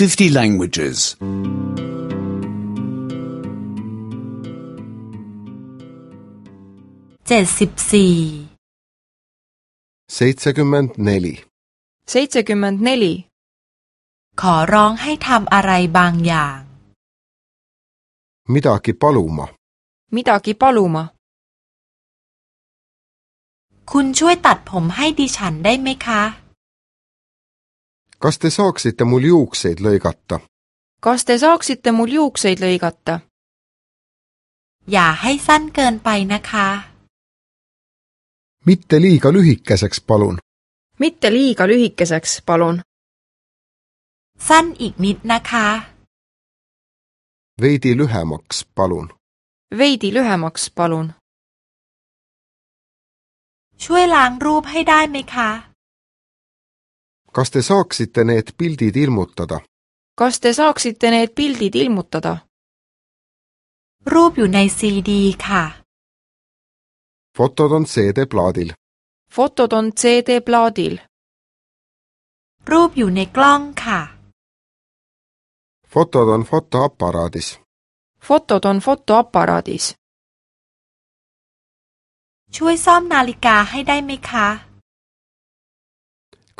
50 languages. เจ็ดสิบสี่ seitsekümmend neli, seitsekümmend neli, ขอร้องให้ทำอะไรบางอย่าง midagi paluma, midagi paluma, คุณช่วยตัดผมให้ดิฉันได้ไหมคะ kas te saaksite mul juukseid lõigata ? kas te saaksite mul juukseid lõigata ? อย่าให้สั้นเกินไปนะคะ mitte liiga lühikeseks , palun . mitte liiga lühikeseks , palun . สั้นอีกนิดนะคะ veidi lühemaks , palun . veidi lühemaks , palun . ช่วยล้างรูปให้ได้ไหมคะ kas te saaksite need pildid ilmutada ? kas te saaksite need pildid ilmutada ? รูปอยู่ในซีดีค่ะ fotod on CD-plaadil , fotod on CD-plaadil , รูปอยู่ในกล้องค่ะ fotod on fotoaparaadis , fotod on fotoaparaadis , ช่วยซ่อมนาฬิกาให้ได้ไหมคะ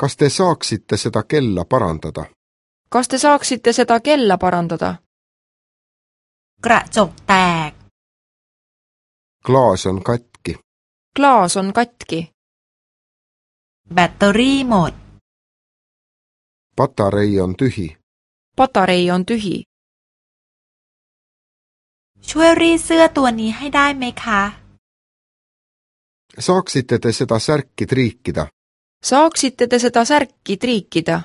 kas te saaksite seda kella parandada ? kas te saaksite seda kella parandada ? กระจกแตก klaas on katki , klaas on katki , แบตเตอรี่หมด patarei on tühi , patarei on tühi , ช่วยรีดเสื้อตัวนี้ให้ได้ไหมคะ saaksite te seda särki triikida ? saaksite te seda särki triikida ?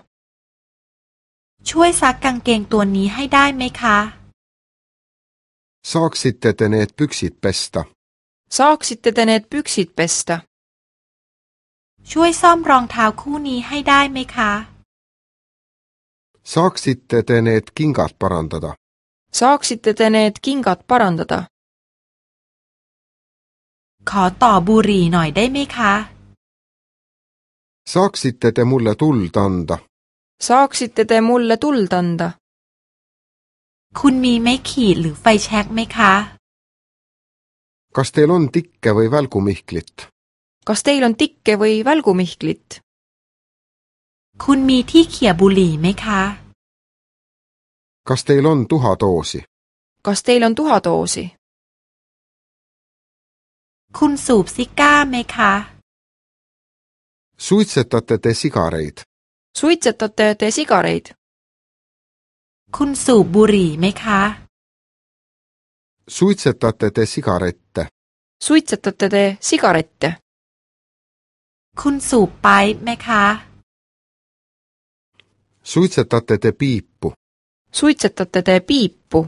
ช่วยซักกางเกงตัวนี้ให้ได้ไหมคะ saaksite te need püksid pesta ? saaksite te need püksid pesta ? ช่วยซ่อมรองเท้าคู่นี้ให้ได้ไหมคะ saaksite te need kingad parandada ? saaksite te need kingad parandada ? ขอต่อบุหรี่หน่อยได้ไหมคะ saaksite te mulle tuld anda ? saaksite te mulle tuld anda ? คุณมีไม้ขีดหรือไฟแช็กไหมคะ kas teil on tikke või välgumihklit ? kas teil on tikke või välgumihklit ? คุณมีที่เขี่ยบุหรี่ไหมคะ kas teil on tuhadoosi ? kas teil on tuhadoosi ? คุณสูบซิก้าไหมคะ suitsetate te sigareid ? suitsetate te sigareid ? คุณสูบบุหรี่ไหมคะ suitsetate te sigarette ? suitsetate te sigarette ? คุณสูบไปป์ไหมคะ suitsetate te piipu ? suitsetate te piipu ?